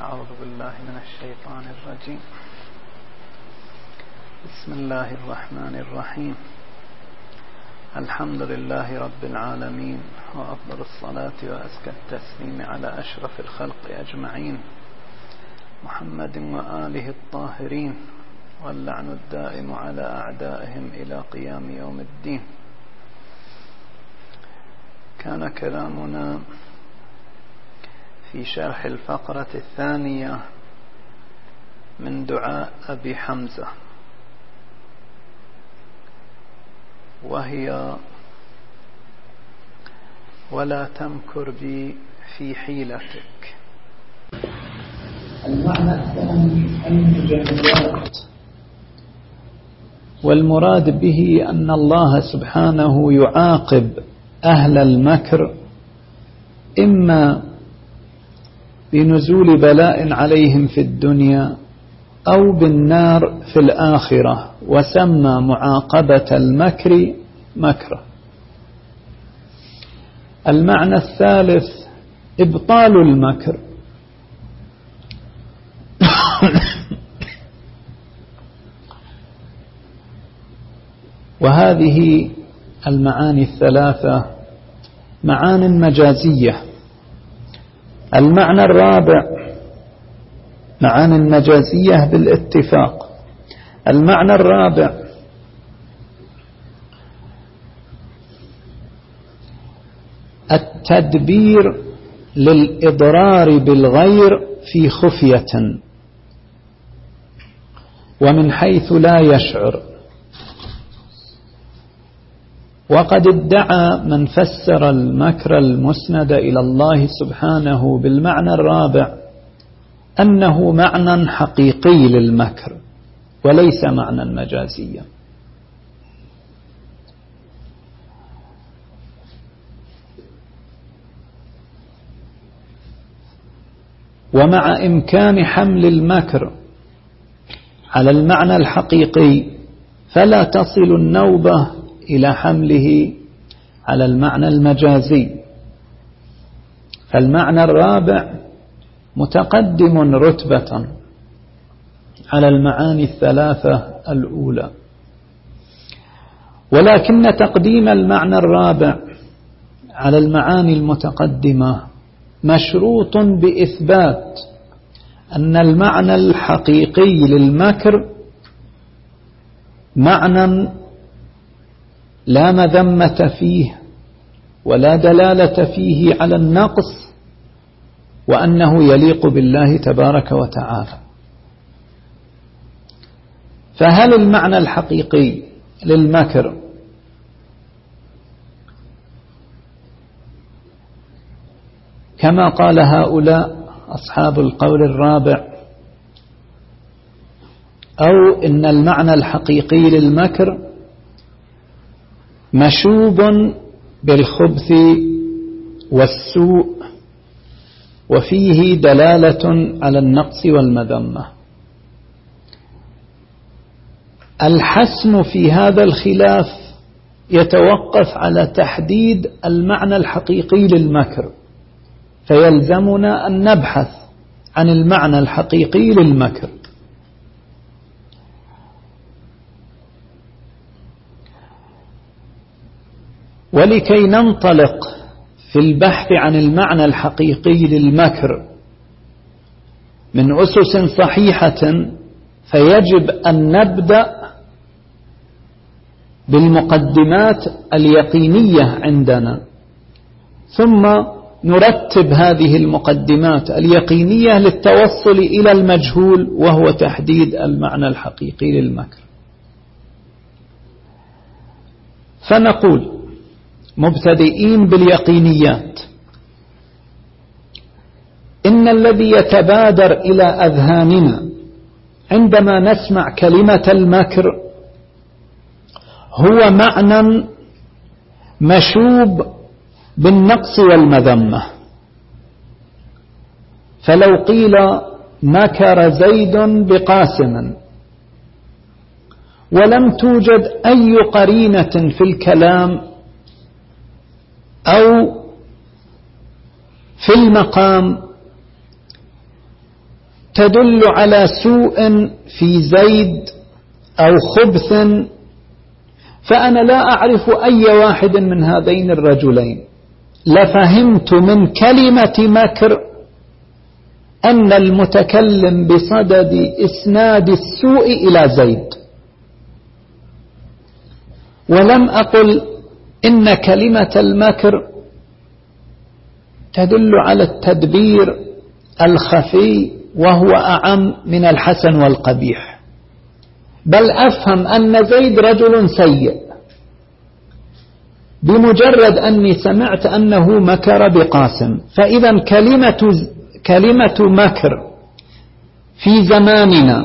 أعوذ بالله من الشيطان الرجيم. بسم الله الرحمن الرحيم. الحمد لله رب العالمين وأفضل الصلاة وأزكى التسليم على أشرف الخلق أجمعين. محمد وآله الطاهرين واللعن الدائم على أعدائهم إلى قيام يوم الدين. كان كلامنا في شرح الفقرة الثانية من دعاء أبي حمزة. وهي ولا تمكر بي في حيلتك. المعنى الثاني المجاملات والمراد به أن الله سبحانه يعاقب أهل المكر إما بنزول بلاء عليهم في الدنيا أو بالنار في الآخرة وسمى معاقبة المكر مكرا. المعنى الثالث إبطال المكر. وهذه المعاني الثلاثة معان مجازية. المعنى الرابع معاني مجازية بالاتفاق. المعنى الرابع التدبير للإضرار بالغير في خفية ومن حيث لا يشعر. وقد ادعى من فسر المكر المسند إلى الله سبحانه بالمعنى الرابع أنه معنى حقيقي للمكر وليس معنى مجازيا. ومع إمكان حمل المكر على المعنى الحقيقي فلا تصل النوبة إلى حمله على المعنى المجازي. فالمعنى الرابع متقدم رتبة على المعاني الثلاثة الأولى. ولكن تقديم المعنى الرابع على المعاني المتقدمة مشروط بإثبات أن المعنى الحقيقي للمكر معنى لا مذمة فيه ولا دلالة فيه على النقص وأنه يليق بالله تبارك وتعالى. فهل المعنى الحقيقي للمكر؟ كما قال هؤلاء أصحاب القول الرابع أو إن المعنى الحقيقي للمكر مشوب بالخبث والسوء وفيه دلالة على النقص والمذمة. الحسم في هذا الخلاف يتوقف على تحديد المعنى الحقيقي للمكر فيلزمنا أن نبحث عن المعنى الحقيقي للمكر. ولكي ننطلق في البحث عن المعنى الحقيقي للمكر من أسس صحيحة فيجب أن نبدأ بالمقدمات اليقينية عندنا. ثم نرتب هذه المقدمات اليقينية للتوصل إلى المجهول وهو تحديد المعنى الحقيقي للمكر. فنقول مبتدئين باليقينيات. إن الذي يتبادر إلى أذهاننا عندما نسمع كلمة المكر هو معنى مشوب بالنقص والمذمة. فلو قيل مكر زيد بقاسم ولم توجد أي قرينة في الكلام أو في المقام تدل على سوء في زيد أو خبث فأنا لا أعرف أي واحد من هذين الرجلين. لفهمت من كلمة مكر أن المتكلم بصدد إسناد السوء إلى زيد. ولم أقل إن كلمة المكر تدل على التدبير الخفي وهو أعم من الحسن والقبيح. بل أفهم أن زيد رجل سيء بمجرد أني سمعت أنه مكر بقاسم. فإذا كلمة, كلمة مكر في زماننا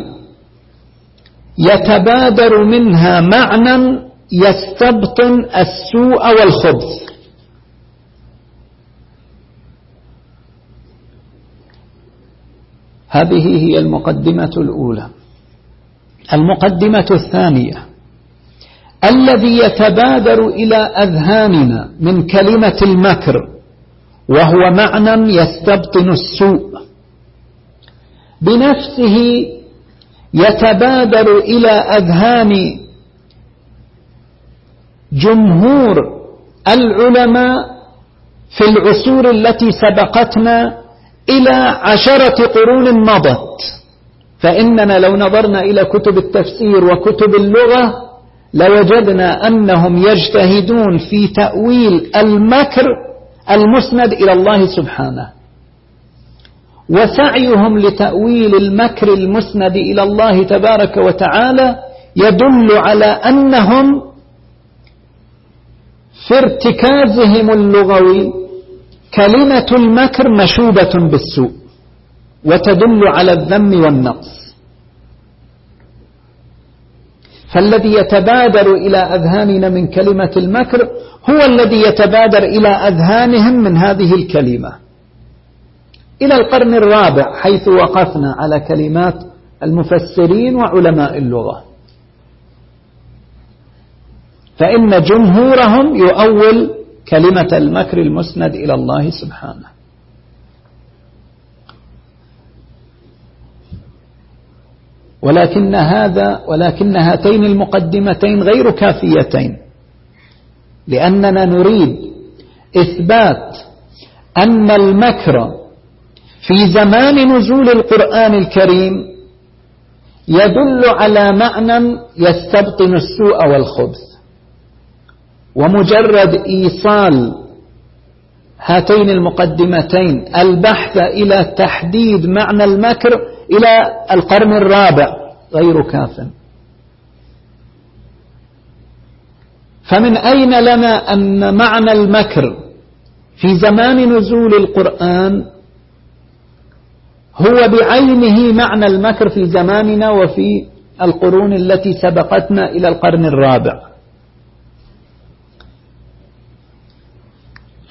يتبادر منها معنى يستبطن السوء والخبث. هذه هي المقدمة الأولى. المقدمة الثانية. الذي يتبادر إلى أذهاننا من كلمة المكر وهو معنى يستبطن السوء. بنفسه يتبادر إلى أذهان جمهور العلماء في العصور التي سبقتنا إلى عشرة قرون مضت. فإننا لو نظرنا إلى كتب التفسير وكتب اللغة لوجدنا أنهم يجتهدون في تأويل المكر المسند إلى الله سبحانه. وسعيهم لتأويل المكر المسند إلى الله تبارك وتعالى يدل على أنهم في ارتكازهم اللغوي كلمة المكر مشوبة بالسوء وتدل على الذم والنقص. فالذي يتبادر إلى أذهاننا من كلمة المكر هو الذي يتبادر إلى أذهانهم من هذه الكلمة. إلى القرن الرابع حيث وقفنا على كلمات المفسرين وعلماء اللغة. فإن جمهورهم يؤول كلمة المكر المسند إلى الله سبحانه. ولكن هذا ولكن هاتين المقدمتين غير كافيتين. لأننا نريد إثبات أن المكر في زمان نزول القرآن الكريم يدل على معنى يستبطن السوء والخبث. ومجرد إيصال هاتين المقدمتين البحث إلى تحديد معنى المكر إلى القرن الرابع غير كاف. فمن أين لنا أن معنى المكر في زمان نزول القرآن هو بعينه معنى المكر في زماننا وفي القرون التي سبقتنا إلى القرن الرابع؟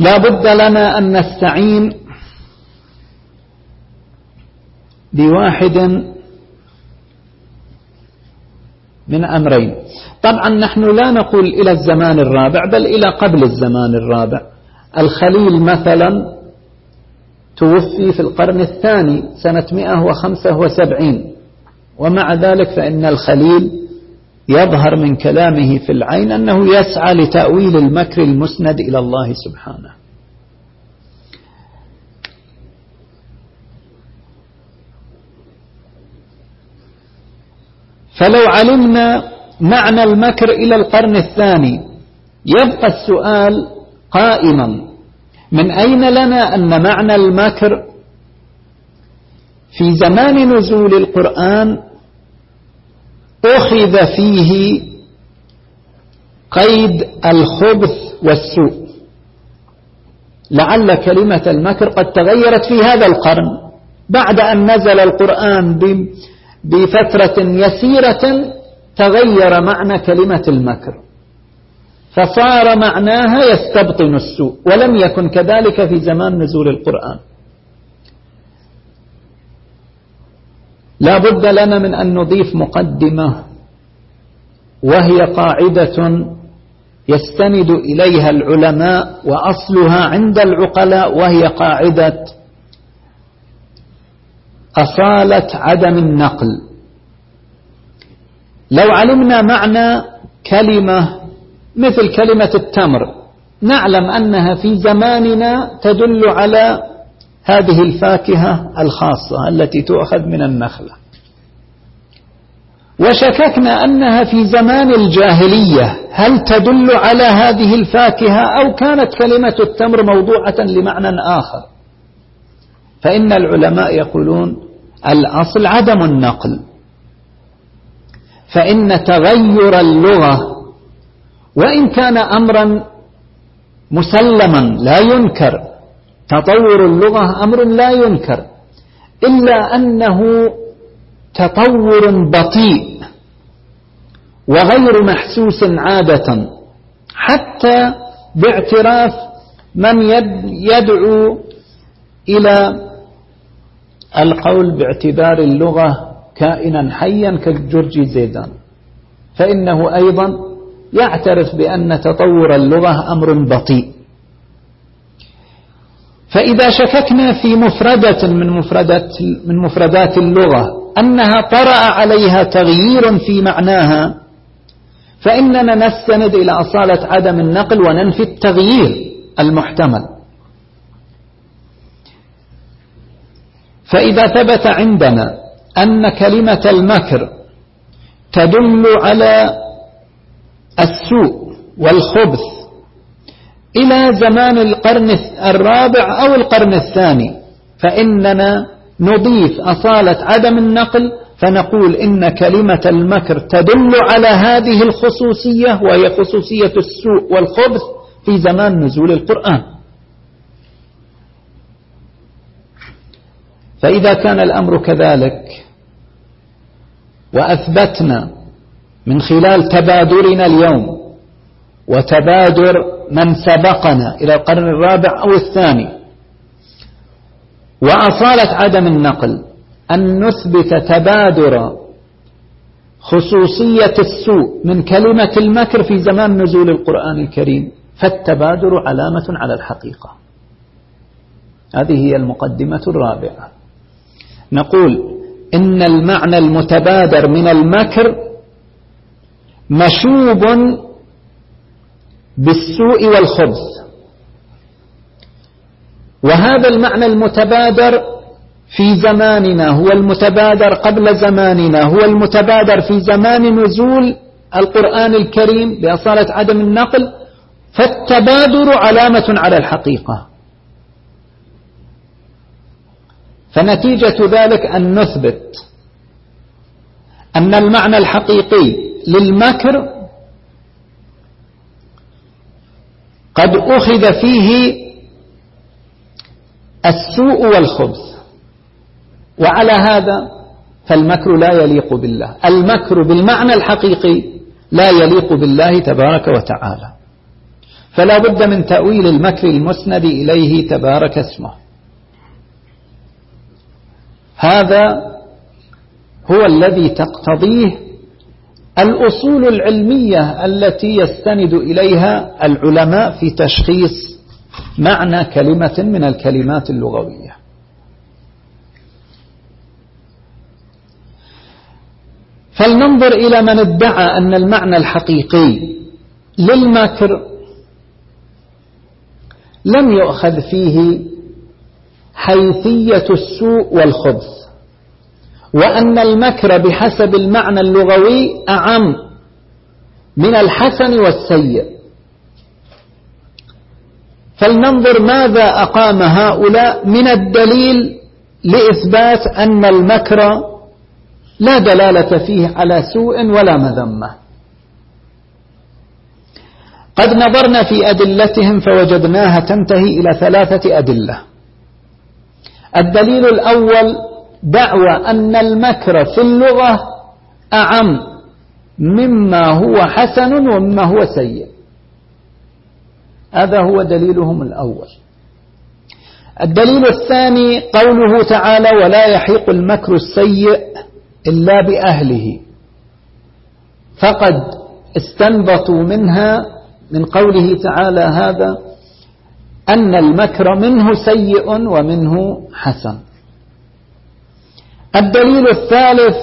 لا بد لنا أن نستعين بواحد من أمرين. طبعا نحن لا نقول إلى الزمان الرابع بل إلى قبل الزمان الرابع. الخليل مثلا توفي في القرن الثاني سنة 175 ومع ذلك فإن الخليل يظهر من كلامه في العين أنه يسعى لتأويل المكر المسند إلى الله سبحانه. فلو علمنا معنى المكر إلى القرن الثاني يبقى السؤال قائما من أين لنا أن معنى المكر؟ في زمان نزول القرآن أخذ فيه قيد الخبث والسوء. لعل كلمة المكر قد تغيرت في هذا القرن. بعد أن نزل القرآن بفترة يسيرة تغير معنى كلمة المكر. فصار معناها يستبطن السوء ولم يكن كذلك في زمان نزول القرآن. لا بد لنا من أن نضيف مقدمة وهي قاعدة يستند إليها العلماء وأصلها عند العقلاء وهي قاعدة أصالة عدم النقل. لو علمنا معنى كلمة مثل كلمة التمر نعلم أنها في زماننا تدل على هذه الفاكهة الخاصة التي تؤخذ من النخلة. وشككنا أنها في زمان الجاهلية هل تدل على هذه الفاكهة أو كانت كلمة التمر موضوعة لمعنى آخر؟ فإن العلماء يقولون الأصل عدم النقل. فإن تغير اللغة وإن كان أمرا مسلما لا ينكر تطور اللغة أمر لا ينكر إلا أنه تطور بطيء وغير محسوس عادة حتى باعتراف من يدعو إلى القول باعتبار اللغة كائنا حيا كالجرجي زيدان. فإنه أيضا يعترف بأن تطور اللغة أمر بطيء. فإذا شككنا في مفردة من مفردات, من مفردات اللغة أنها طرأ عليها تغيير في معناها فإننا نستند إلى أصالة عدم النقل وننفي التغيير المحتمل. فإذا ثبت عندنا أن كلمة المكر تدل على السوء والخبث إلى زمان القرن الرابع أو القرن الثاني. فإننا نضيف أصالة عدم النقل فنقول إن كلمة المكر تدل على هذه الخصوصية وهي خصوصية السوء والخبث في زمان نزول القرآن. فإذا كان الأمر كذلك وأثبتنا من خلال تبادرنا اليوم وتبادر من سبقنا إلى القرن الرابع أو الثاني. وأصالة عدم النقل أن نثبت تبادر خصوصية السوء من كلمة المكر في زمان نزول القرآن الكريم فالتبادر علامة على الحقيقة. هذه هي المقدمة الرابعة. نقول إن المعنى المتبادر من المكر مشوب بالسوء والخبث. وهذا المعنى المتبادر في زماننا هو المتبادر قبل زماننا هو المتبادر في زمان نزول القرآن الكريم بأصالة عدم النقل فالتبادر علامة على الحقيقة. فنتيجة ذلك أن نثبت أن المعنى الحقيقي للمكر قد أخذ فيه السوء والخبث. وعلى هذا فالمكر لا يليق بالله. المكر بالمعنى الحقيقي لا يليق بالله تبارك وتعالى. فلا بد من تأويل المكر المسند إليه تبارك اسمه. هذا هو الذي تقتضيه الأصول العلمية التي يستند إليها العلماء في تشخيص معنى كلمة من الكلمات اللغوية. فلننظر إلى من ادعى أن المعنى الحقيقي للمكر لم يؤخذ فيه حيثية السوء والخبث. وأن المكر بحسب المعنى اللغوي أعم من الحسن والسيء. فلننظر ماذا أقام هؤلاء من الدليل لإثبات أن المكر لا دلالة فيه على سوء ولا مذمة. قد نظرنا في أدلتهم فوجدناها تنتهي إلى ثلاثة أدلة. الدليل الأول دعوى أن المكر في اللغة أعم مما هو حسن ومما هو سيء. هذا هو دليلهم الأول. الدليل الثاني قوله تعالى ولا يحيق المكر السيء إلا بأهله فقد استنبطوا منها من قوله تعالى هذا أن المكر منه سيء ومنه حسن. الدليل الثالث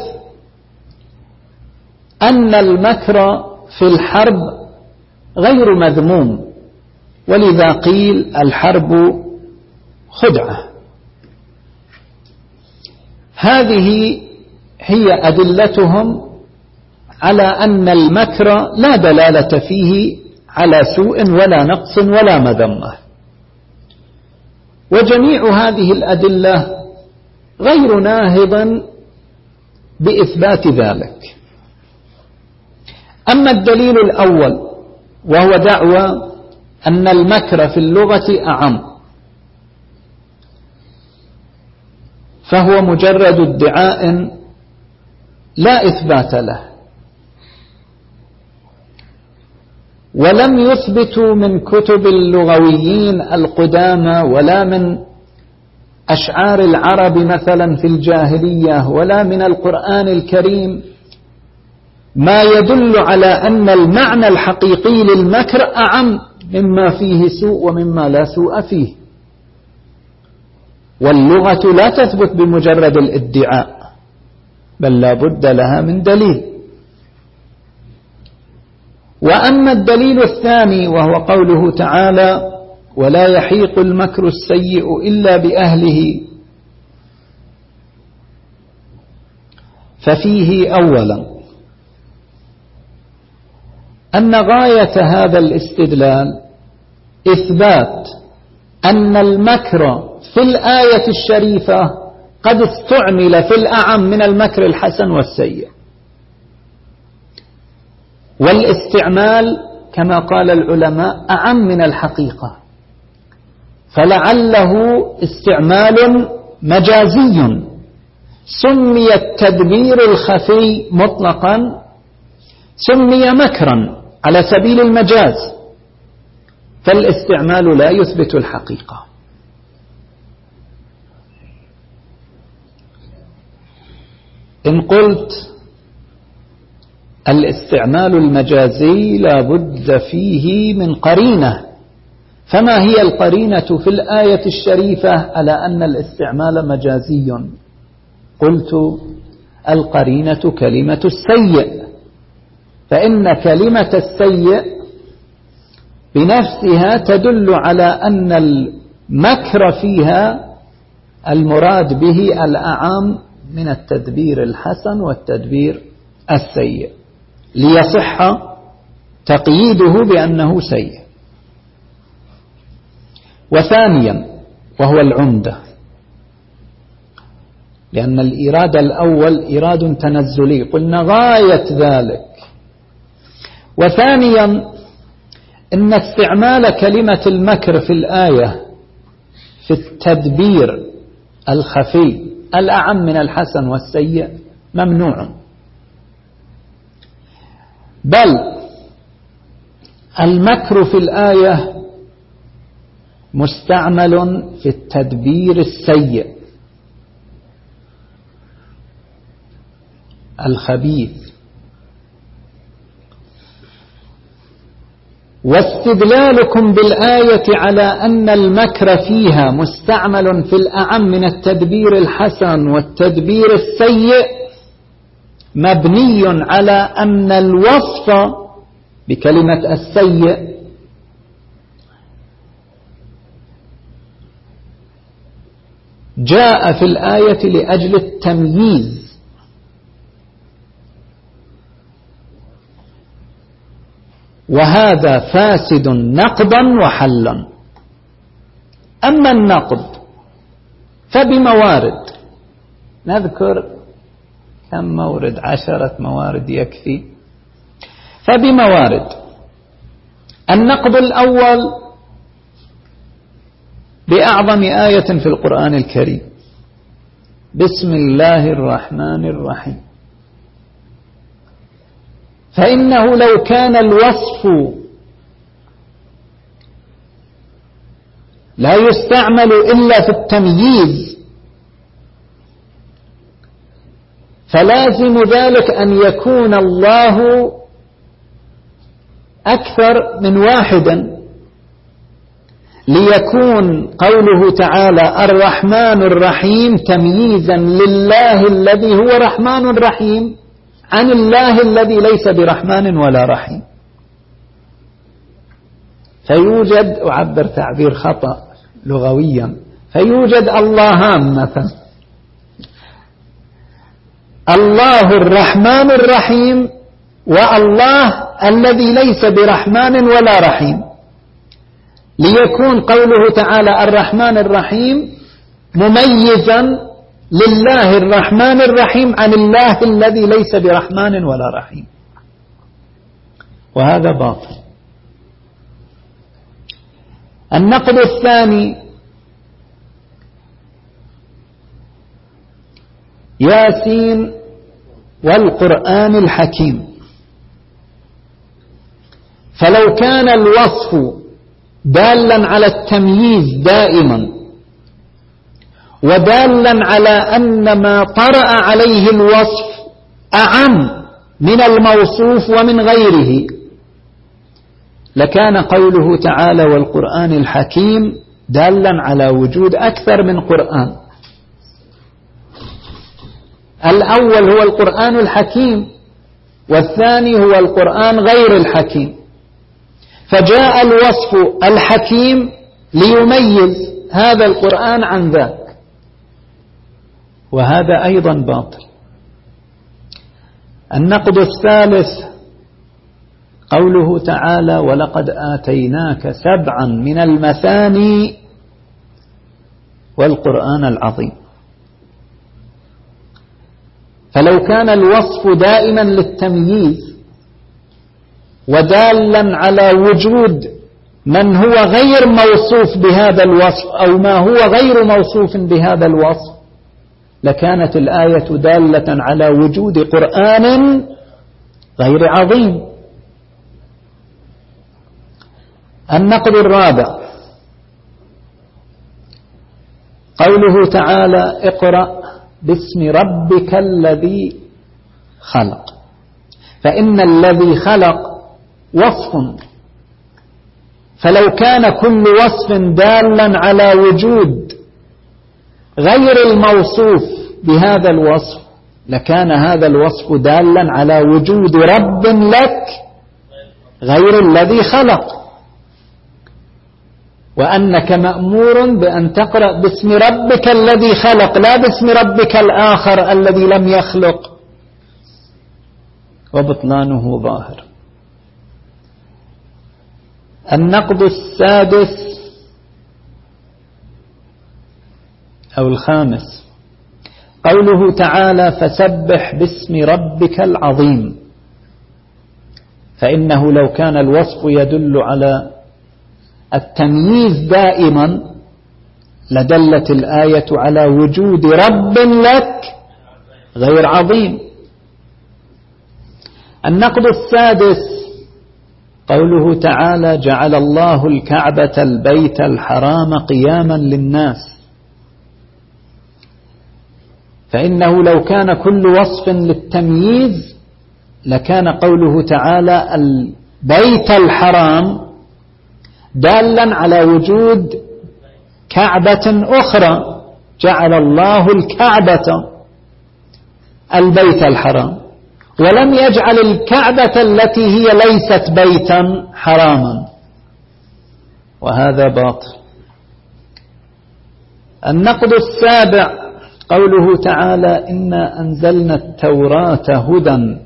أن المكر في الحرب غير مذموم ولذا قيل الحرب خدعة. هذه هي أدلتهم على أن المكر لا دلالة فيه على سوء ولا نقص ولا مذمة. وجميع هذه الأدلة غير ناهض بإثبات ذلك. أما الدليل الأول وهو دعوى أن المكر في اللغة أعم فهو مجرد ادعاء لا إثبات له ولم يثبتوا من كتب اللغويين القدامى ولا من أشعار العرب مثلا في الجاهلية ولا من القرآن الكريم ما يدل على أن المعنى الحقيقي للمكر أعم مما فيه سوء ومما لا سوء فيه. واللغة لا تثبت بمجرد الادعاء بل لا بد لها من دليل. وأما الدليل الثاني وهو قوله تعالى ولا يحيق المكر السيء إلا بأهله. ففيه أولا أن غاية هذا الاستدلال إثبات أن المكر في الآية الشريفة قد استعمل في الأعم من المكر الحسن والسيء. والإستعمال كما قال العلماء أعم من الحقيقة. فلعله استعمال مجازي. سمي التدبير الخفي مطلقا سمي مكرا على سبيل المجاز فالاستعمال لا يثبت الحقيقة. إن قلت الاستعمال المجازي لا بد فيه من قرينة فما هي القرينة في الآية الشريفة على أن الاستعمال مجازي؟ قلت القرينة كلمة السيء فإن كلمة السيء بنفسها تدل على أن المكر فيها المراد به الأعام من التدبير الحسن والتدبير السيء ليصح تقييده بأنه سيء. وثانيا وهو العمدة. لأن الإرادة الأول إراد تنزلي. قلنا غاية ذلك. وثانيا إن استعمال كلمة المكر في الآية في التدبير الخفي الأعم من الحسن والسيء ممنوع. بل المكر في الآية مستعمل في التدبير السيء. الخبيث. واستدلالكم بالآية على أن المكر فيها مستعمل في الأعم من التدبير الحسن والتدبير السيء مبني على أن الوصف بكلمة السيء جاء في الآية لأجل التمييز. وهذا فاسد نقضا وحلا. أما النقض فبموارد. نذكر كم مورد؟ عشرة موارد يكفي. فبموارد. النقض الأول بأعظم آية في القرآن الكريم. بسم الله الرحمن الرحيم. فإنه لو كان الوصف لا يستعمل إلا في التمييز فلازم ذلك أن يكون الله أكثر من واحدا. ليكون قوله تعالى الرحمن الرحيم تمييزا لله الذي هو رحمن رحيم عن الله الذي ليس برحمن ولا رحيم. فيوجد أعبر تعبير خطأ لغويا فيوجد اللهان مثلا. الله الرحمن الرحيم والله الذي ليس برحمن ولا رحيم. ليكون قوله تعالى الرحمن الرحيم مميزا لله الرحمن الرحيم عن الله الذي ليس برحمن ولا رحيم. وهذا باطل. النقد الثاني ياسين والقرآن الحكيم. فلو كان الوصف دالا على التمييز دائما. ودالا على أن ما طرأ عليه الوصف أعم من الموصوف ومن غيره. لكان قوله تعالى والقرآن الحكيم دالا على وجود أكثر من قرآن. الأول هو القرآن الحكيم والثاني هو القرآن غير الحكيم. فجاء الوصف الحكيم ليميز هذا القرآن عن ذاك. وهذا أيضا باطل. النقد الثالث قوله تعالى ولقد آتيناك سبعا من المثاني والقرآن العظيم. فلو كان الوصف دائما للتمييز ودالا على وجود من هو غير موصوف بهذا الوصف أو ما هو غير موصوف بهذا الوصف. لكانت الآية دالة على وجود قرآن غير عظيم. النقد الرابع. قوله تعالى اقرأ باسم ربك الذي خلق. فإن الذي خلق وصف. فلو كان كل وصف دالا على وجود غير الموصوف بهذا الوصف لكان هذا الوصف دالا على وجود رب لك غير الذي خلق. وأنك مأمور بأن تقرأ باسم ربك الذي خلق لا باسم ربك الآخر الذي لم يخلق. وبطلانه ظاهر. النقد السادس أو الخامس. قوله تعالى فسبح باسم ربك العظيم فإنه لو كان الوصف يدل على التمييز دائما لدلت الآية على وجود رب لك غير عظيم. النقد السادس قوله تعالى جعل الله الكعبة البيت الحرام قياما للناس. فإنه لو كان كل وصف للتمييز لكان قوله تعالى البيت الحرام دالا على وجود كعبة أخرى جعل الله الكعبة البيت الحرام. ولم يجعل الكعبة التي هي ليست بيتا حراما. وهذا باطل. النقد السابع قوله تعالى إنا أنزلنا التوراة هدى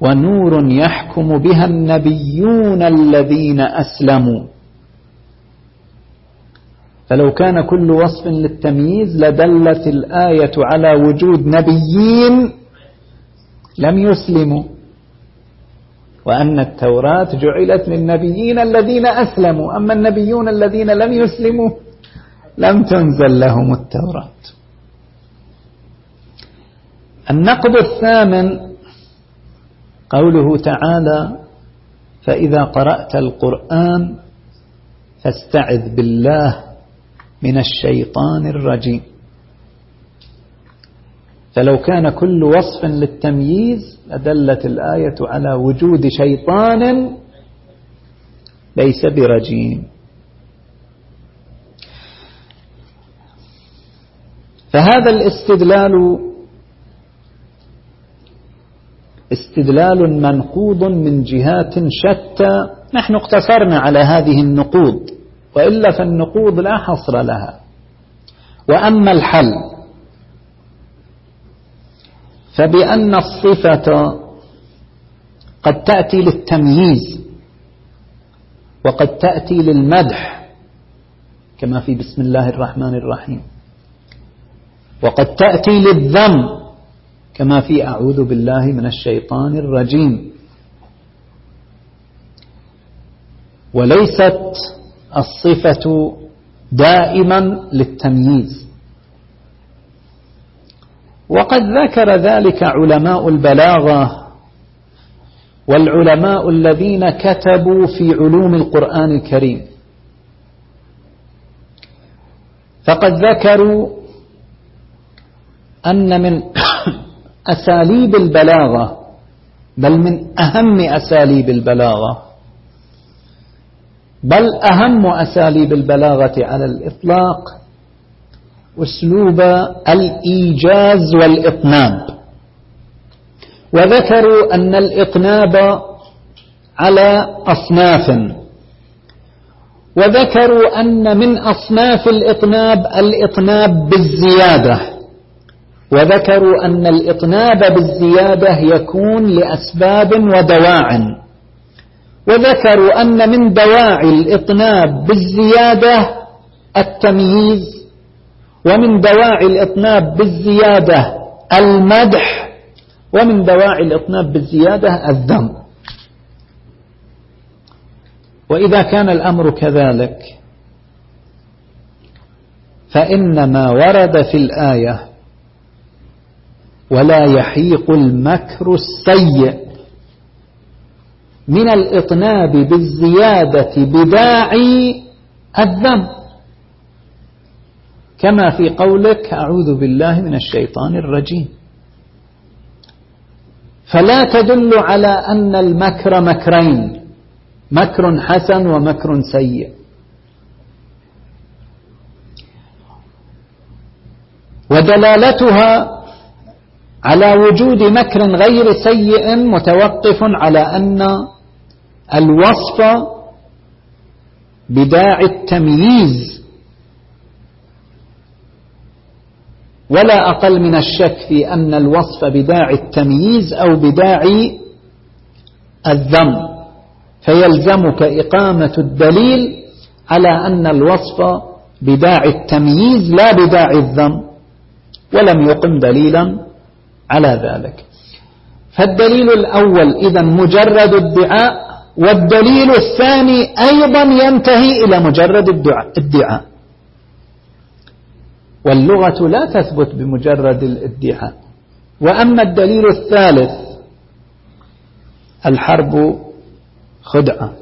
ونور يحكم بها النبيون الذين أسلموا. فلو كان كل وصف للتمييز لدلت الآية على وجود نبيين لم يسلموا. وأن التوراة جعلت للنبيين الذين أسلموا. أما النبيون الذين لم يسلموا لم تنزل لهم التوراة. النقد الثامن قوله تعالى فإذا قرأت القرآن فاستعذ بالله من الشيطان الرجيم. فلو كان كل وصف للتمييز لدلت الآية على وجود شيطان ليس برجيم. فهذا الاستدلال استدلال منقوض من جهات شتى نحن اقتصرنا على هذه النقوض وإلا فالنقوض لا حصر لها. وأما الحل فبأن الصفة قد تأتي للتمييز وقد تأتي للمدح كما في بسم الله الرحمن الرحيم. وقد تأتي للذم كما في أعوذ بالله من الشيطان الرجيم. وليست الصفة دائما للتمييز. وقد ذكر ذلك علماء البلاغة والعلماء الذين كتبوا في علوم القرآن الكريم. فقد ذكروا أن من أساليب البلاغة بل من أهم أساليب البلاغة بل أهم أساليب البلاغة على الإطلاق أسلوب الإيجاز والإطناب. وذكروا أن الإطناب على أصناف. وذكروا أن من أصناف الإطناب الإطناب بالزيادة. وذكروا أن الإطناب بالزيادة يكون لأسباب ودواع. وذكروا أن من دواعي الإطناب بالزيادة التمييز ومن دواعي الإطناب بالزيادة المدح ومن دواعي الإطناب بالزيادة الذم. وإذا كان الأمر كذلك فإن ما ورد في الآية ولا يحيق المكر السيء من الإطناب بالزيادة بداعي الذنب كما في قولك أعوذ بالله من الشيطان الرجيم. فلا تدل على أن المكر مكرين مكر حسن ومكر سيء. ودلالتها على وجود مكر غير سيء متوقف على أن الوصف بداعي التمييز ولا أقل من الشك في أن الوصف بداعي التمييز أو بداعي الذم فيلزمك إقامة الدليل على أن الوصف بداعي التمييز لا بداعي الذم ولم يقم دليلا على ذلك. فالدليل الأول إذا مجرد الدعاء والدليل الثاني أيضا ينتهي إلى مجرد الدعاء. واللغة لا تثبت بمجرد الادعاء. وأما الدليل الثالث الحرب خدعة.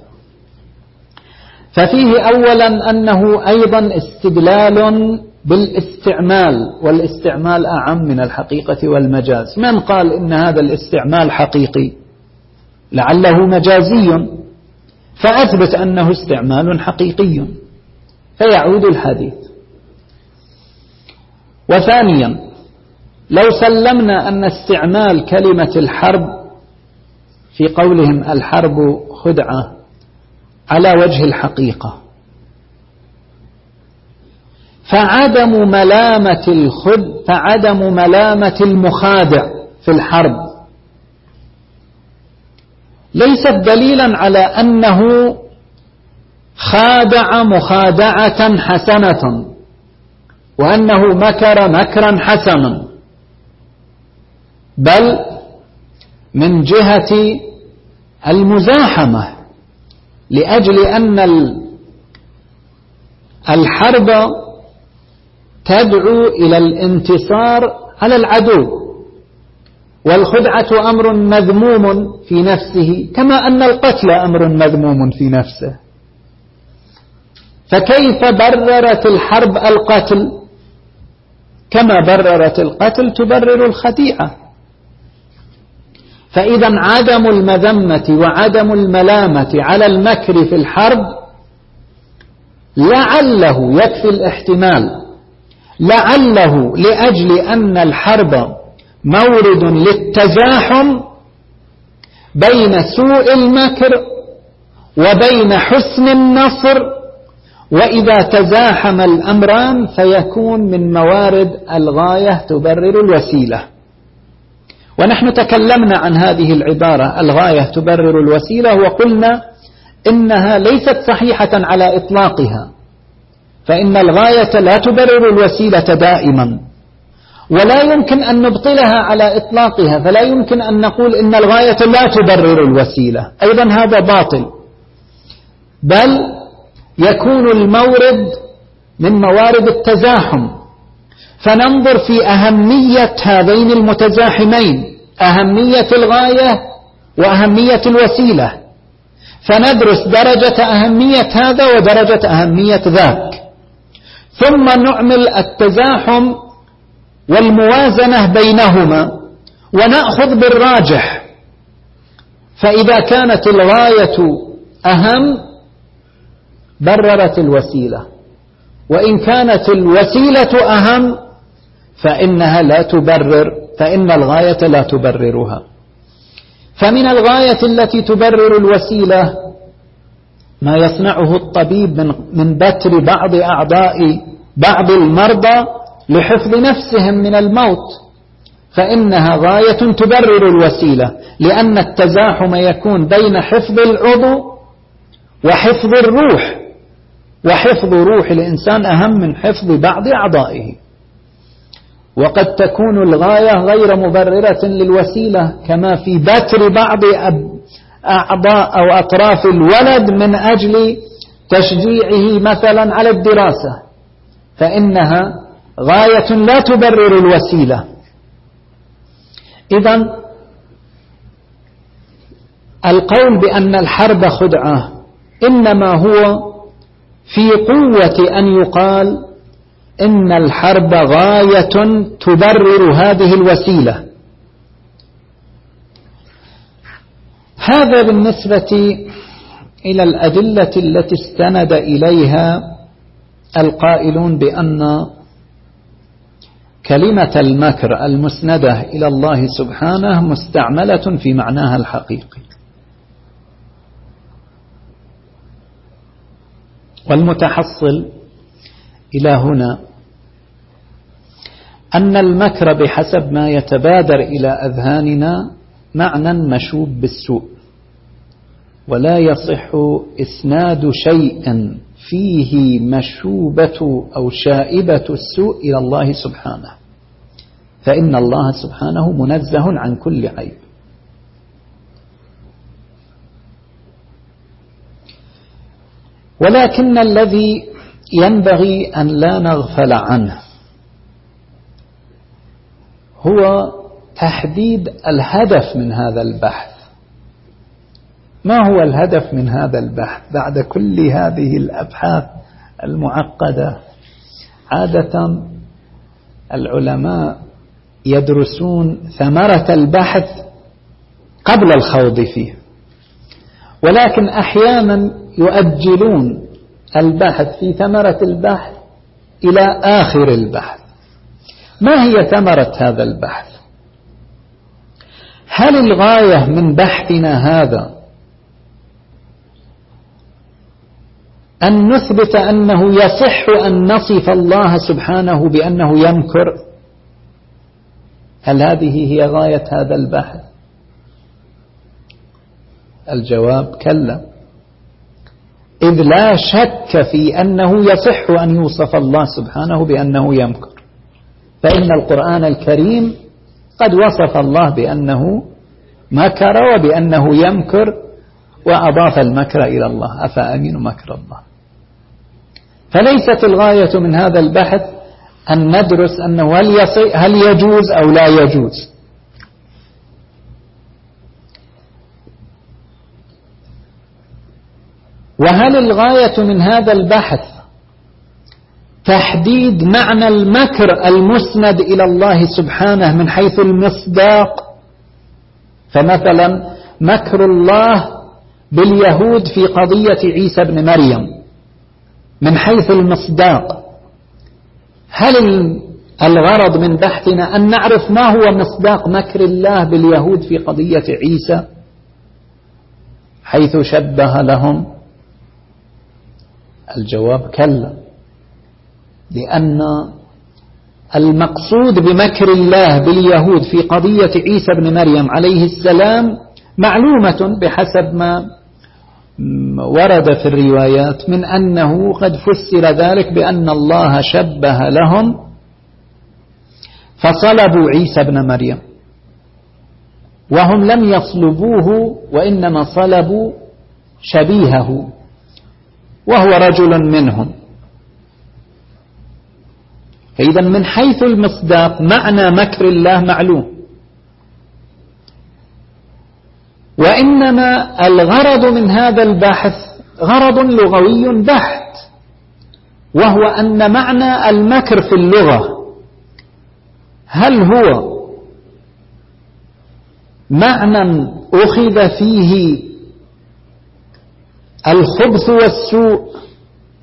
ففيه أولا أنه أيضا استدلال بالاستعمال والاستعمال أعم من الحقيقة والمجاز. من قال إن هذا الاستعمال حقيقي؟ لعله مجازي. فأثبت أنه استعمال حقيقي. فيعود الحديث. وثانيا لو سلمنا أن استعمال كلمة الحرب في قولهم الحرب خدعة على وجه الحقيقة. فعدم ملامة الخد فعدم ملامة المخادع في الحرب. ليست دليلا على أنه خادع مخادعة حسنة. وأنه مكر مكرا حسنا. بل من جهة المزاحمة لأجل أن الحرب تدعو إلى الانتصار على العدو. والخدعة أمر مذموم في نفسه كما أن القتل أمر مذموم في نفسه. فكيف بررت الحرب القتل؟ كما بررت القتل تبرر الخديعة فإذا عدم المذمة وعدم الملامة على المكر في الحرب لعله يكفي الاحتمال لعله لأجل أن الحرب مورد للتزاحم بين سوء المكر وبين حسن النصر وإذا تزاحم الأمران فيكون من موارد الغاية تبرر الوسيلة. ونحن تكلمنا عن هذه العبارة الغاية تبرر الوسيلة وقلنا إنها ليست صحيحة على إطلاقها فإن الغاية لا تبرر الوسيلة دائما. ولا يمكن أن نبطلها على إطلاقها فلا يمكن أن نقول إن الغاية لا تبرر الوسيلة. أيضا هذا باطل. بل يكون المورد من موارد التزاحم. فننظر في أهمية هذين المتزاحمين أهمية الغاية وأهمية الوسيلة. فندرس درجة أهمية هذا ودرجة أهمية ذاك. ثم نعمل التزاحم والموازنة بينهما ونأخذ بالراجح. فإذا كانت الغاية أهم بررت الوسيلة. وإن كانت الوسيلة أهم فإنها لا تبرر فإن الغاية لا تبررها. فمن الغاية التي تبرر الوسيلة ما يصنعه الطبيب من, من بتر بعض أعضاء بعض المرضى لحفظ نفسهم من الموت. فإنها غاية تبرر الوسيلة لأن التزاحم يكون بين حفظ العضو وحفظ الروح. وحفظ روح الإنسان أهم من حفظ بعض أعضائه. وقد تكون الغاية غير مبررة للوسيلة كما في بتر بعض أعضاء أو أطراف الولد من أجل تشجيعه مثلا على الدراسة. فإنها غاية لا تبرر الوسيلة. إذا القول بأن الحرب خدعة إنما هو في قوة أن يقال إن الحرب غاية تبرر هذه الوسيلة. هذا بالنسبة إلى الأدلة التي استند إليها القائلون بأن كلمة المكر المسندة إلى الله سبحانه مستعملة في معناها الحقيقي. والمتحصل إلى هنا أن المكر بحسب ما يتبادر إلى أذهاننا معنى مشوب بالسوء ولا يصح إسناد شيء فيه مشوبة أو شائبة السوء إلى الله سبحانه فإن الله سبحانه منزه عن كل عيب. ولكن الذي ينبغي أن لا نغفل عنه هو تحديد الهدف من هذا البحث. ما هو الهدف من هذا البحث؟ بعد كل هذه الأبحاث المعقدة عادة العلماء يدرسون ثمرة البحث قبل الخوض فيه. ولكن أحيانا يؤجلون البحث في ثمرة البحث إلى آخر البحث. ما هي ثمرة هذا البحث؟ هل الغاية من بحثنا هذا أن نثبت أنه يصح أن نصف الله سبحانه بأنه يمكر؟ هل هذه هي غاية هذا البحث؟ الجواب كلا. إذ لا شك في أنه يصح أن يوصف الله سبحانه بأنه يمكر. فإن القرآن الكريم قد وصف الله بأنه مكر وبأنه يمكر وأضاف المكر إلى الله. أفأمن مكر الله؟ فليست الغاية من هذا البحث أن ندرس أنه هل, هل يجوز أو لا يجوز. وهل الغاية من هذا البحث تحديد معنى المكر المسند إلى الله سبحانه من حيث المصداق؟ فمثلا مكر الله باليهود في قضية عيسى بن مريم من حيث المصداق. هل الغرض من بحثنا أن نعرف ما هو مصداق مكر الله باليهود في قضية عيسى؟ حيث شبه لهم الجواب كلا لأن المقصود بمكر الله باليهود في قضية عيسى بن مريم عليه السلام معلومة بحسب ما ورد في الروايات من أنه قد فسر ذلك بأن الله شبه لهم فصلبوا عيسى بن مريم وهم لم يصلبوه وإنما صلبوا شبيهه. وهو رجل منهم. فإذا من حيث المصداق معنى مكر الله معلوم. وإنما الغرض من هذا البحث غرض لغوي بحت وهو أن معنى المكر في اللغة هل هو معنى أخذ فيه الخبث والسوء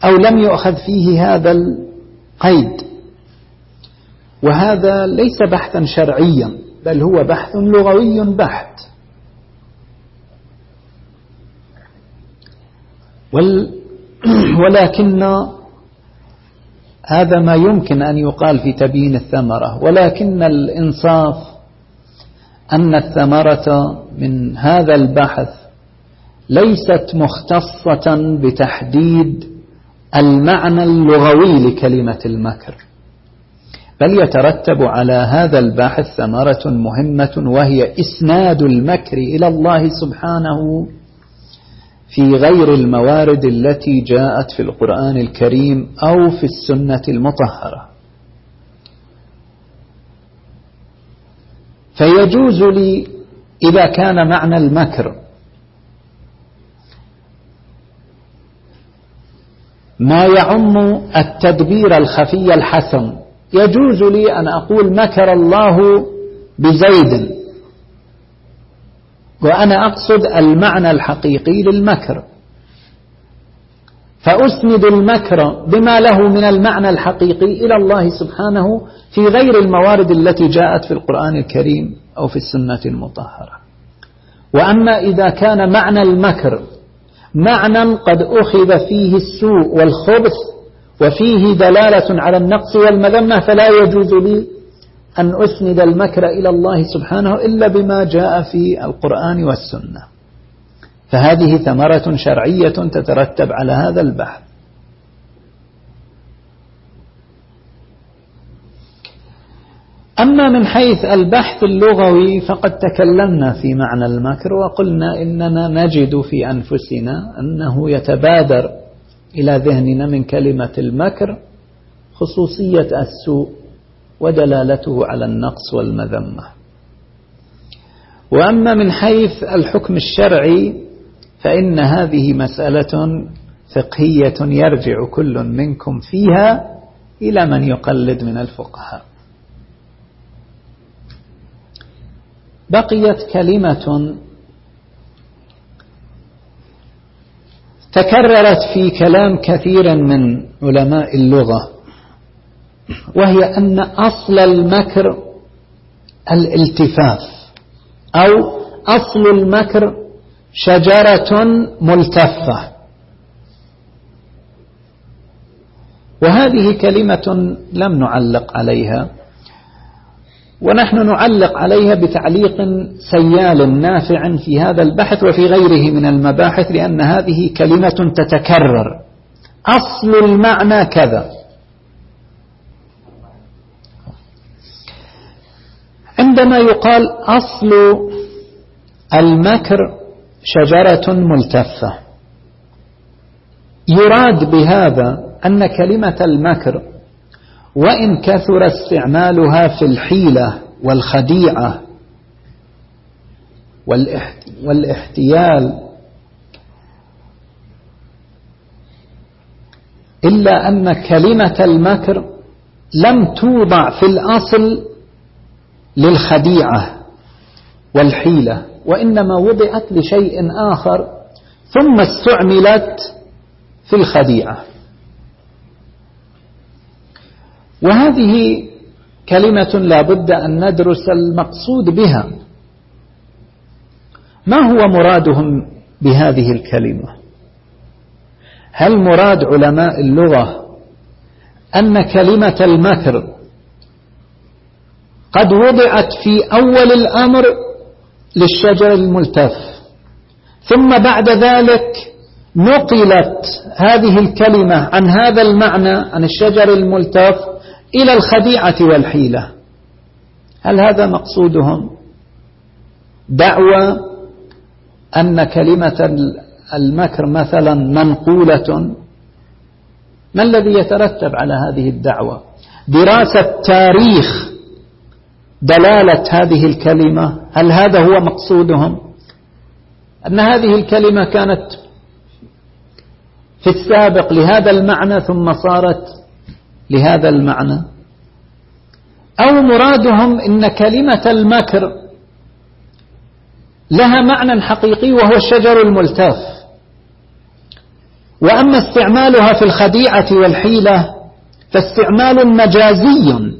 أو لم يؤخذ فيه هذا القيد. وهذا ليس بحثا شرعيا بل هو بحث لغوي بحت. ولكن هذا ما يمكن أن يقال في تبيين الثمرة. ولكن الإنصاف أن الثمرة من هذا البحث ليست مختصة بتحديد المعنى اللغوي لكلمة المكر بل يترتب على هذا البحث ثمرة مهمة وهي إسناد المكر إلى الله سبحانه في غير الموارد التي جاءت في القرآن الكريم أو في السنة المطهرة. فيجوز لي إذا كان معنى المكر ما يعم التدبير الخفي الحسن. يجوز لي أن أقول مكر الله بزيد. وأنا أقصد المعنى الحقيقي للمكر. فأسند المكر بما له من المعنى الحقيقي إلى الله سبحانه في غير الموارد التي جاءت في القرآن الكريم أو في السنة المطهرة. وأما إذا كان معنى المكر معنى قد أخذ فيه السوء والخبث وفيه دلالة على النقص والمذمة فلا يجوز لي أن أسند المكر إلى الله سبحانه إلا بما جاء في القرآن والسنة. فهذه ثمرة شرعية تترتب على هذا البحث. أما من حيث البحث اللغوي فقد تكلمنا في معنى المكر وقلنا إننا نجد في أنفسنا أنه يتبادر إلى ذهننا من كلمة المكر خصوصية السوء ودلالته على النقص والمذمة. وأما من حيث الحكم الشرعي فإن هذه مسألة فقهية يرجع كل منكم فيها إلى من يقلد من الفقهاء. بقيت كلمة تكررت في كلام كثير من علماء اللغة وهي أن أصل المكر الالتفاف أو أصل المكر شجرة ملتفة. وهذه كلمة لم نعلق عليها. ونحن نعلق عليها بتعليق سيال نافع في هذا البحث وفي غيره من المباحث لأن هذه كلمة تتكرر. أصل المعنى كذا. عندما يقال أصل المكر شجرة ملتفة يراد بهذا أن كلمة المكر وإن كثر استعمالها في الحيلة والخديعة والاحتيال إلا أن كلمة المكر لم توضع في الأصل للخديعة والحيلة وإنما وضعت لشيء آخر ثم استعملت في الخديعة. وهذه كلمة لا بد أن ندرس المقصود بها. ما هو مرادهم بهذه الكلمة؟ هل مراد علماء اللغة أن كلمة المكر قد وضعت في أول الأمر للشجر الملتف ثم بعد ذلك نقلت هذه الكلمة عن هذا المعنى عن الشجر الملتف إلى الخديعة والحيلة. هل هذا مقصودهم؟ دعوة أن كلمة المكر مثلا منقولة. ما الذي يترتب على هذه الدعوة؟ دراسة تاريخ دلالة هذه الكلمة هل هذا هو مقصودهم؟ أن هذه الكلمة كانت في السابق لهذا المعنى ثم صارت لهذا المعنى. أو مرادهم إن كلمة المكر لها معنى حقيقي وهو الشجر الملتف وأما استعمالها في الخديعة والحيلة فاستعمال مجازي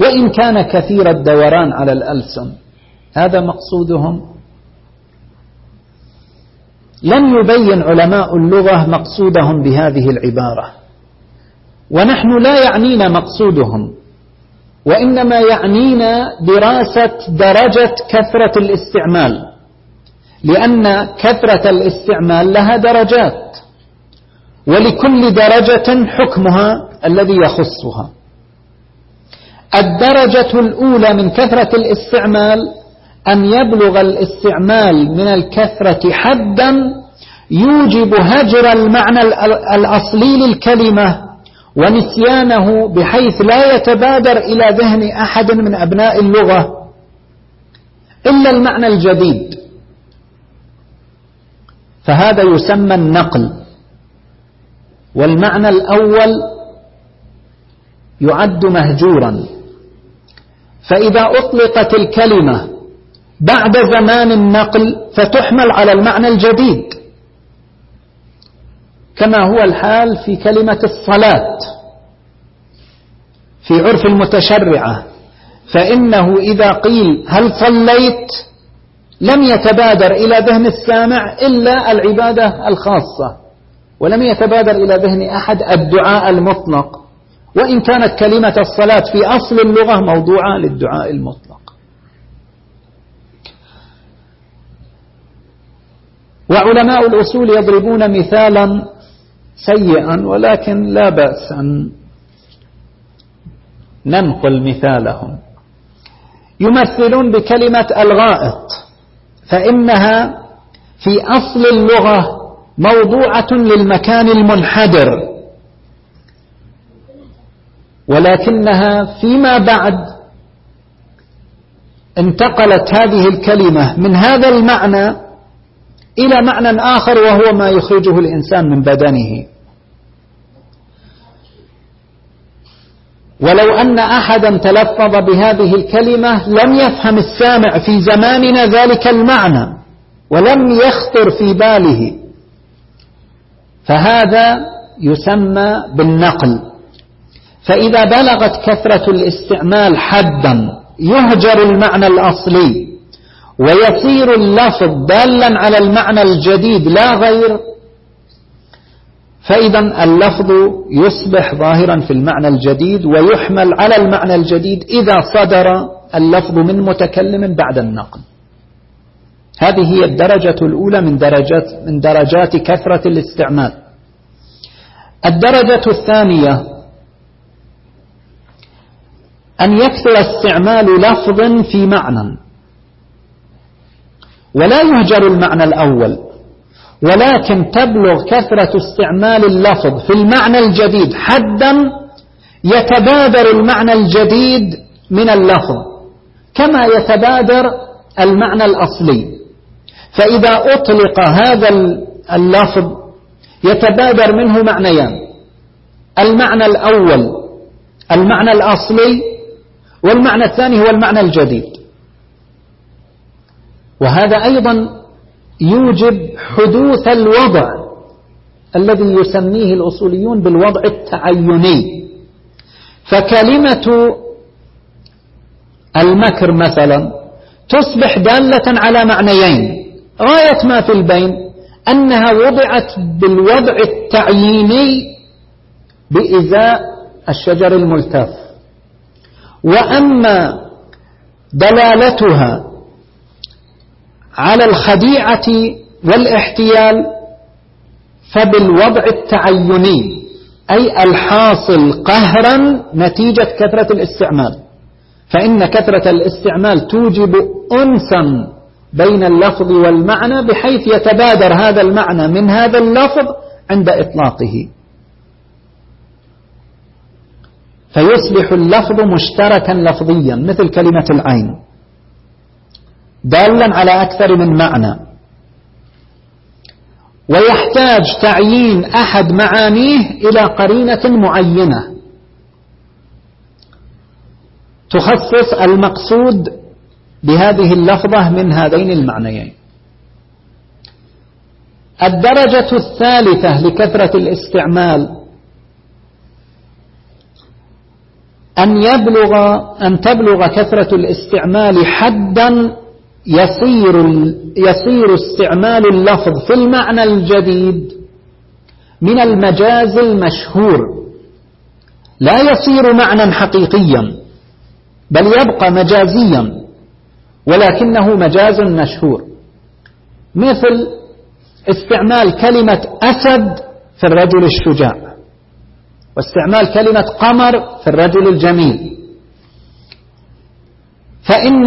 وإن كان كثير الدوران على الألسن. هذا مقصودهم. لم يبين علماء اللغة مقصودهم بهذه العبارة. ونحن لا يعنينا مقصودهم وإنما يعنينا دراسة درجة كثرة الاستعمال لأن كثرة الاستعمال لها درجات ولكل درجة حكمها الذي يخصها. الدرجة الأولى من كثرة الاستعمال أن يبلغ الاستعمال من الكثرة حدا يوجب هجر المعنى الأصلي للكلمة ونسيانه بحيث لا يتبادر إلى ذهن أحد من أبناء اللغة إلا المعنى الجديد. فهذا يسمى النقل. والمعنى الأول يعد مهجورا. فإذا أطلقت الكلمة بعد زمان النقل فتحمل على المعنى الجديد. كما هو الحال في كلمة الصلاة في عرف المتشرعة. فإنه إذا قيل هل صليت لم يتبادر إلى ذهن السامع إلا العبادة الخاصة ولم يتبادر إلى ذهن أحد الدعاء المطلق. وإن كانت كلمة الصلاة في أصل اللغة موضوعة للدعاء المطلق. وعلماء الأصول يضربون مثالا سيئا ولكن لا بأس أن ننقل مثالهم. يمثلون بكلمة الغائط فإنها في أصل اللغة موضوعة للمكان المنحدر ولكنها فيما بعد انتقلت هذه الكلمة من هذا المعنى إلى معنى آخر وهو ما يخرجه الإنسان من بدنه. ولو أن أحدا تلفظ بهذه الكلمة لم يفهم السامع في زماننا ذلك المعنى ولم يخطر في باله. فهذا يسمى بالنقل. فإذا بلغت كثرة الاستعمال حدا يهجر المعنى الأصلي. ويصير اللفظ دالا على المعنى الجديد لا غير. فإذا اللفظ يصبح ظاهرا في المعنى الجديد ويحمل على المعنى الجديد إذا صدر اللفظ من متكلم بعد النقل. هذه هي الدرجة الأولى من درجات, من درجات كثرة الاستعمال. الدرجة الثانية أن يكثر استعمال لفظ في معنى. ولا يهجر المعنى الأول. ولكن تبلغ كثرة استعمال اللفظ في المعنى الجديد حدا يتبادر المعنى الجديد من اللفظ كما يتبادر المعنى الأصلي. فإذا أطلق هذا اللفظ يتبادر منه معنيان. المعنى الأول المعنى الأصلي والمعنى الثاني هو المعنى الجديد. وهذا أيضا يوجب حدوث الوضع الذي يسميه الأصوليون بالوضع التعيني. فكلمة المكر مثلا تصبح دالة على معنيين. غاية ما في البين أنها وضعت بالوضع التعييني بإزاء الشجر الملتف. وأما دلالتها على الخديعة والاحتيال فبالوضع التعيني أي الحاصل قهرا نتيجة كثرة الاستعمال. فإن كثرة الاستعمال توجب أنسا بين اللفظ والمعنى بحيث يتبادر هذا المعنى من هذا اللفظ عند إطلاقه. فيصبح اللفظ مشتركا لفظيا مثل كلمة العين. دالا على أكثر من معنى. ويحتاج تعيين أحد معانيه إلى قرينة معينة. تخصص المقصود بهذه اللفظة من هذين المعنيين. الدرجة الثالثة لكثرة الاستعمال أن يبلغ أن تبلغ كثرة الاستعمال حدا يصير يصير استعمال اللفظ في المعنى الجديد من المجاز المشهور. لا يصير معنى حقيقيا بل يبقى مجازيا ولكنه مجاز مشهور. مثل استعمال كلمة أسد في الرجل الشجاع واستعمال كلمة قمر في الرجل الجميل. فإن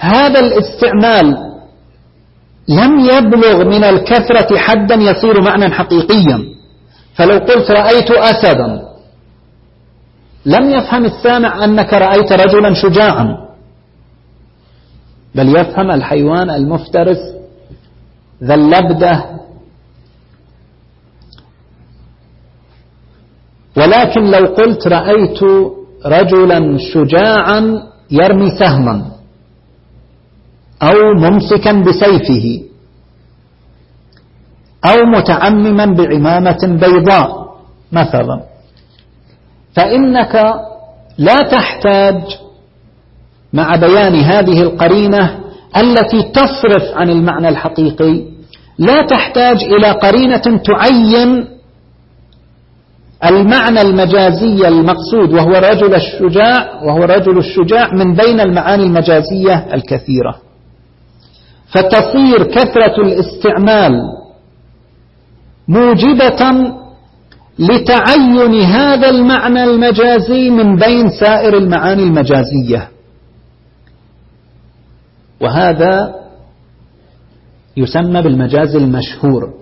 هذا الاستعمال لم يبلغ من الكثرة حدا يصير معنى حقيقيا. فلو قلت رأيت أسدا لم يفهم السامع أنك رأيت رجلا شجاعا بل يفهم الحيوان المفترس ذا اللبدة. ولكن لو قلت رأيت رجلا شجاعا يرمي سهما. أو ممسكا بسيفه أو متعمما بعمامة بيضاء مثلا. فإنك لا تحتاج مع بيان هذه القرينة التي تصرف عن المعنى الحقيقي لا تحتاج إلى قرينة تعين المعنى المجازي المقصود وهو رجل الشجاع وهو رجل الشجاع من بين المعاني المجازية الكثيرة. فتصير كثرة الاستعمال موجبة لتعين هذا المعنى المجازي من بين سائر المعاني المجازية. وهذا يسمى بالمجاز المشهور.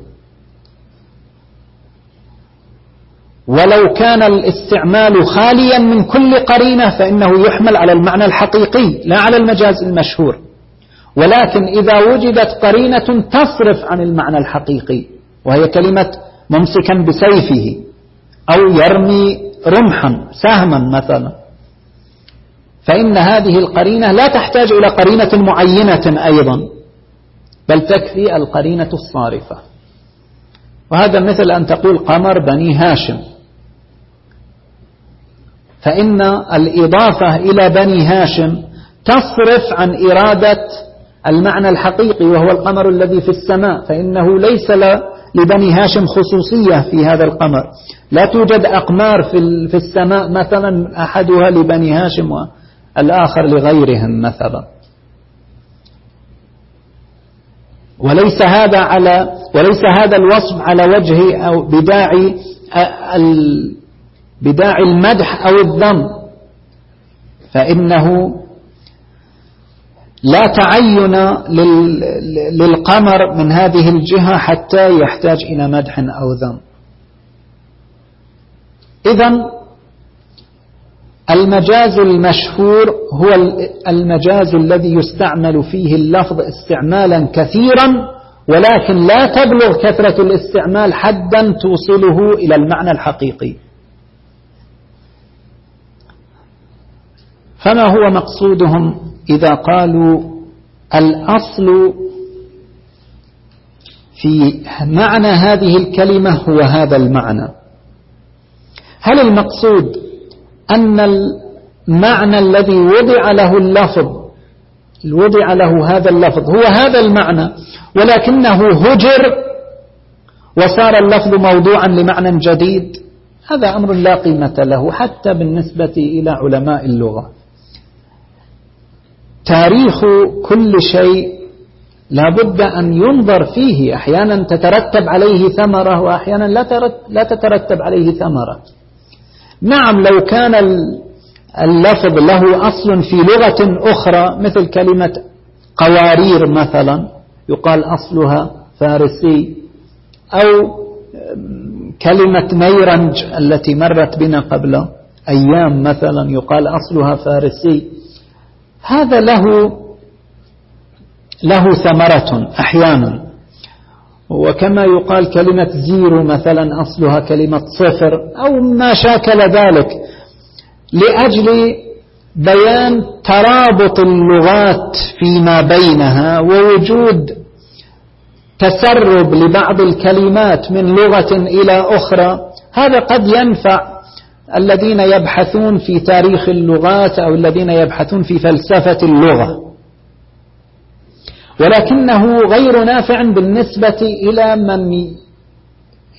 ولو كان الاستعمال خاليا من كل قرينة فإنه يحمل على المعنى الحقيقي لا على المجاز المشهور. ولكن إذا وجدت قرينة تصرف عن المعنى الحقيقي وهي كلمة ممسكا بسيفه أو يرمي رمحا سهما مثلا. فإن هذه القرينة لا تحتاج إلى قرينة معينة أيضا بل تكفي القرينة الصارفة. وهذا مثل أن تقول قمر بني هاشم. فإن الإضافة إلى بني هاشم تصرف عن إرادة المعنى الحقيقي وهو القمر الذي في السماء فإنه ليس لبني هاشم خصوصية في هذا القمر. لا توجد أقمار في السماء مثلا أحدها لبني هاشم والآخر لغيرهم مثلا. وليس هذا على وليس هذا الوصف على وجه أو بداعي بداعي المدح أو الذم. فإنه لا تعين للقمر من هذه الجهة حتى يحتاج إلى مدح أو ذم. إذا المجاز المشهور هو المجاز الذي يستعمل فيه اللفظ استعمالا كثيرا ولكن لا تبلغ كثرة الاستعمال حدا توصله إلى المعنى الحقيقي. فما هو مقصودهم؟ إذا قالوا الأصل في معنى هذه الكلمة هو هذا المعنى. هل المقصود أن المعنى الذي وضع له اللفظ وضع له هذا اللفظ هو هذا المعنى ولكنه هجر وصار اللفظ موضوعا لمعنى جديد؟ هذا أمر لا قيمة له حتى بالنسبة إلى علماء اللغة. تاريخ كل شيء لا بد أن ينظر فيه. أحيانا تترتب عليه ثمرة وأحيانا لا تترتب عليه ثمرة. نعم لو كان اللفظ له أصل في لغة أخرى مثل كلمة قوارير مثلا يقال أصلها فارسي أو كلمة نيرنج التي مرت بنا قبل أيام مثلا يقال أصلها فارسي. هذا له له ثمرة أحيانا وكما يقال كلمة زيرو مثلا أصلها كلمة صفر أو ما شاكل ذلك لأجل بيان ترابط اللغات فيما بينها ووجود تسرب لبعض الكلمات من لغة إلى أخرى. هذا قد ينفع الذين يبحثون في تاريخ اللغات أو الذين يبحثون في فلسفة اللغة. ولكنه غير نافع بالنسبة إلى من؟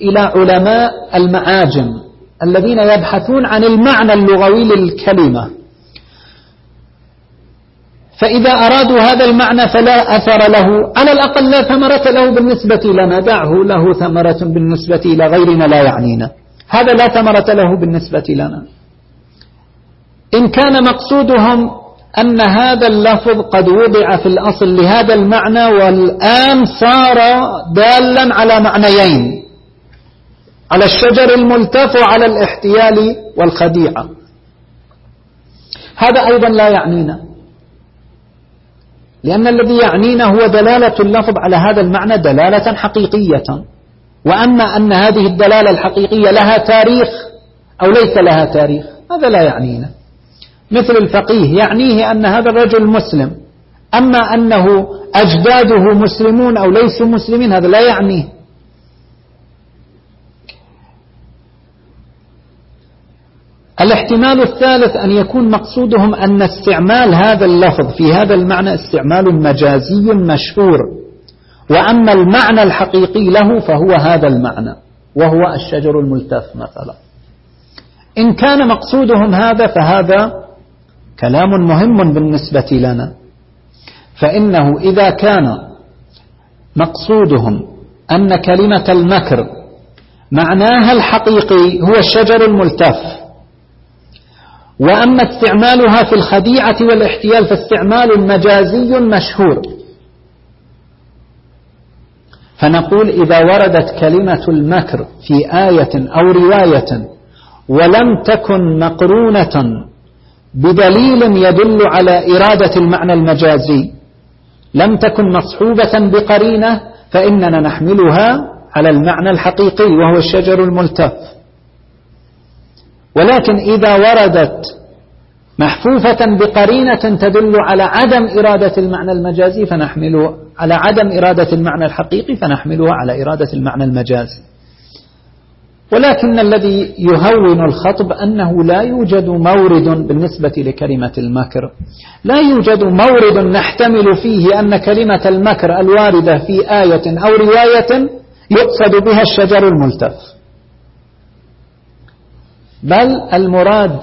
إلى علماء المعاجم الذين يبحثون عن المعنى اللغوي للكلمة. فإذا أرادوا هذا المعنى فلا أثر له. على الأقل لا ثمرة له بالنسبة لنا. دعه له ثمرة بالنسبة إلى غيرنا لا يعنينا. هذا لا ثمرة له بالنسبة لنا. إن كان مقصودهم أن هذا اللفظ قد وضع في الأصل لهذا المعنى والآن صار دالا على معنيين. على الشجر الملتف وعلى الاحتيال والخديعة هذا أيضا لا يعنينا. لأن الذي يعنينا هو دلالة اللفظ على هذا المعنى دلالة حقيقية. وأما أن هذه الدلالة الحقيقية لها تاريخ أو ليس لها تاريخ هذا لا يعنينا. مثل الفقيه يعنيه أن هذا الرجل مسلم أما أنه أجداده مسلمون أو ليسوا مسلمين هذا لا يعنيه. الاحتمال الثالث أن يكون مقصودهم أن استعمال هذا اللفظ في هذا المعنى استعمال مجازي مشهور. وأما المعنى الحقيقي له فهو هذا المعنى وهو الشجر الملتف مثلا. إن كان مقصودهم هذا فهذا كلام مهم بالنسبة لنا. فإنه إذا كان مقصودهم أن كلمة المكر معناها الحقيقي هو الشجر الملتف. وأما استعمالها في الخديعة والإحتيال فاستعمال مجازي مشهور. فنقول إذا وردت كلمة المكر في آية أو رواية ولم تكن مقرونة بدليل يدل على إرادة المعنى المجازي لم تكن مصحوبة بقرينة فإننا نحملها على المعنى الحقيقي وهو الشجر الملتف. ولكن إذا وردت محفوفة بقرينة تدل على عدم إرادة المعنى المجازي فنحمله على عدم إرادة المعنى الحقيقي فنحملها على إرادة المعنى المجازي. ولكن الذي يهون الخطب أنه لا يوجد مورد بالنسبة لكلمة المكر. لا يوجد مورد نحتمل فيه أن كلمة المكر الواردة في آية أو رواية يقصد بها الشجر الملتف. بل المراد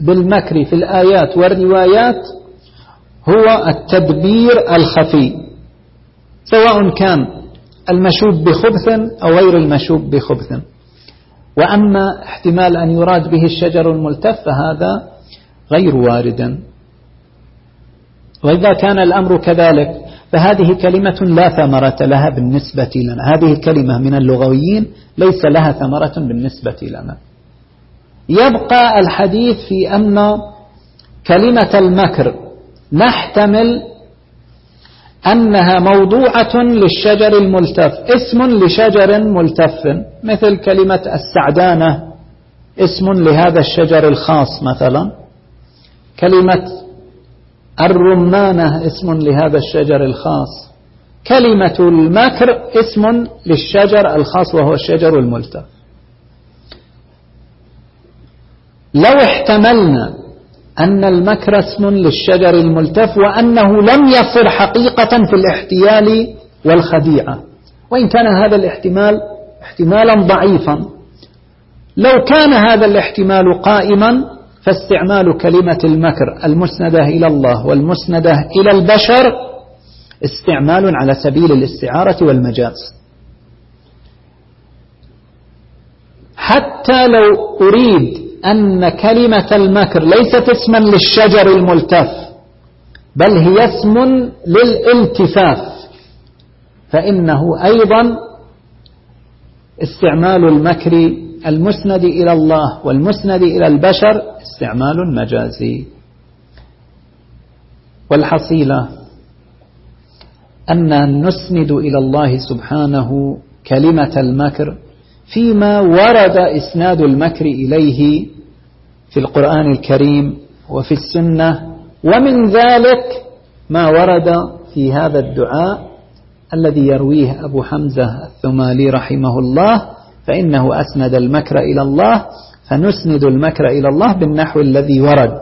بالمكر في الآيات والروايات هو التدبير الخفي. سواء كان المشوب بخبث أو غير المشوب بخبث. وأما احتمال أن يراد به الشجر الملتف فهذا غير وارد. وإذا كان الأمر كذلك فهذه كلمة لا ثمرة لها بالنسبة لنا. هذه الكلمة من اللغويين ليس لها ثمرة بالنسبة لنا. يبقى الحديث في أن كلمة المكر نحتمل أنها موضوعة للشجر الملتف اسم لشجر ملتف. مثل كلمة السعدانة اسم لهذا الشجر الخاص مثلا. كلمة الرمانة اسم لهذا الشجر الخاص. كلمة المكر اسم للشجر الخاص وهو الشجر الملتف. لو احتملنا أن المكر اسم للشجر الملتف وأنه لم يصر حقيقة في الاحتيال والخديعة. وإن كان هذا الاحتمال احتمالا ضعيفا. لو كان هذا الاحتمال قائما فاستعمال كلمة المكر المسندة إلى الله والمسندة إلى البشر استعمال على سبيل الاستعارة والمجاز. حتى لو أريد أن كلمة المكر ليست اسما للشجر الملتف بل هي اسم للالتفاف فإنه أيضا استعمال المكر المسند إلى الله والمسند إلى البشر استعمال مجازي والحصيلة أن نسند إلى الله سبحانه كلمة المكر فيما ورد إسناد المكر إليه في القرآن الكريم وفي السنة ومن ذلك ما ورد في هذا الدعاء الذي يرويه أبو حمزة الثمالي رحمه الله فإنه أسند المكر إلى الله فنسند المكر إلى الله بالنحو الذي ورد.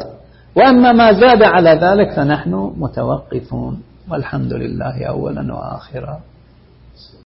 وأما ما زاد على ذلك فنحن متوقفون. والحمد لله أولا وآخرا.